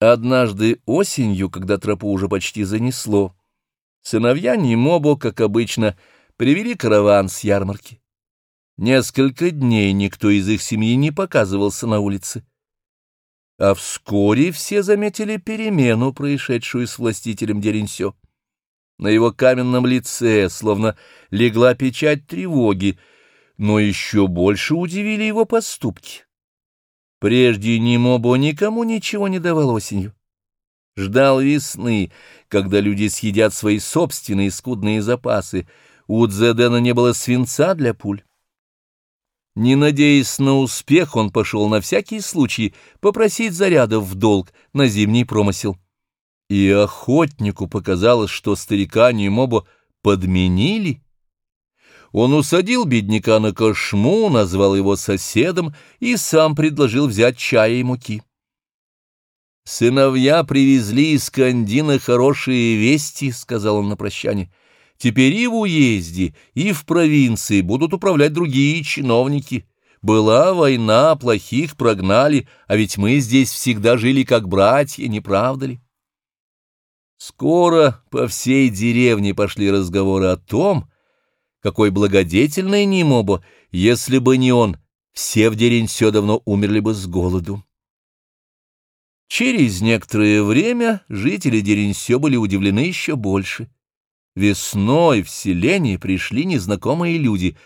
Однажды осенью, когда тропу уже почти занесло, сыновья Немобо, как обычно, привели караван с ярмарки. Несколько дней никто из их семьи не показывался на улице. А вскоре все заметили перемену, происшедшую с властителем Деренсё. На его каменном лице словно легла печать тревоги, но еще больше удивили его поступки. Прежде Нимобо никому ничего не давал осенью. Ждал весны, когда люди съедят свои собственные скудные запасы. У Дзедена не было свинца для пуль. Не надеясь на успех, он пошел на всякий случай попросить зарядов в долг на зимний промысел. И охотнику показалось, что старика Нимобо подменили — он усадил бедняка на кошму, назвал его соседом и сам предложил взять чая и муки. «Сыновья привезли из Кандина хорошие вести», — сказал он на прощание. «Теперь и в уезде, и в провинции будут управлять другие чиновники. Была война, плохих прогнали, а ведь мы здесь всегда жили как братья, не правда ли?» Скоро по всей деревне пошли разговоры о том, какой благодетельный Нимобо, если бы не он, все в Деренсё давно умерли бы с голоду. Через некоторое время жители Деренсё были удивлены еще больше. Весной в селение пришли незнакомые люди.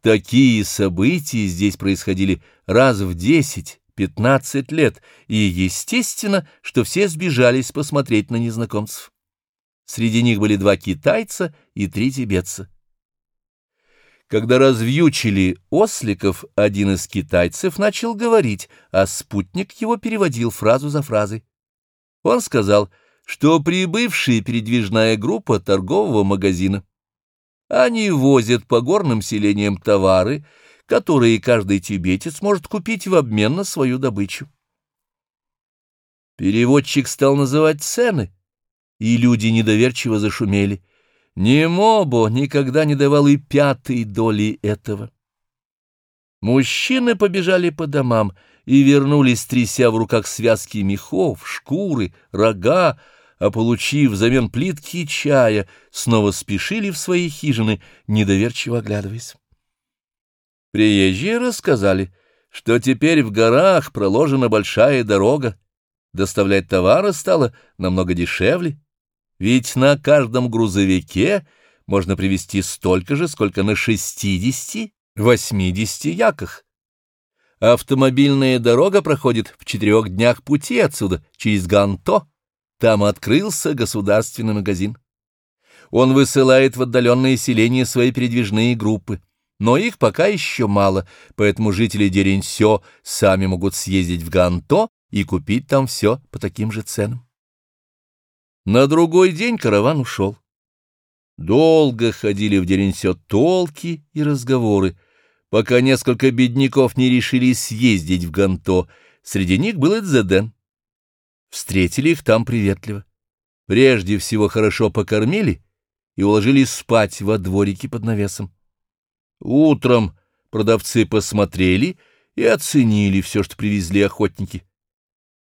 Такие события здесь происходили раз в десять-пятнадцать лет, и естественно, что все сбежались посмотреть на незнакомцев. Среди них были два китайца и три тибетца. Когда развьючили осликов, один из китайцев начал говорить, а спутник его переводил фразу за фразой. Он сказал, что прибывшая передвижная группа торгового магазина. Они возят по горным селениям товары, которые каждый тибетец может купить в обмен на свою добычу. Переводчик стал называть цены, и люди недоверчиво зашумели — Немобо никогда не давал и пятой доли этого. Мужчины побежали по домам и вернулись, тряся в руках связки мехов, шкуры, рога, а, получив взамен плитки чая, снова спешили в свои хижины, недоверчиво оглядываясь. Приезжие рассказали, что теперь в горах проложена большая дорога, доставлять товары стало намного дешевле, ведь на каждом грузовике можно привезти столько же, сколько на 60-80 яках. Автомобильная дорога проходит в четырех днях пути отсюда, через Ганто. Там открылся государственный магазин. Он высылает в отдаленные селения свои передвижные группы, но их пока еще мало, поэтому жители Деренсё сами могут съездить в Ганто и купить там все по таким же ценам. На другой день караван ушел. Долго ходили в Деренсё толки и разговоры, пока несколько бедняков не решили съездить в Ганто. Среди них был Эдзеден. Встретили их там приветливо. Прежде всего хорошо покормили и уложили спать во дворике под навесом. Утром продавцы посмотрели и оценили все, что привезли охотники.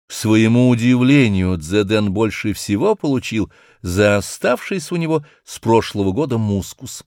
К своему удивлению, Дзеден больше всего получил за оставшийся у него с прошлого года мускус.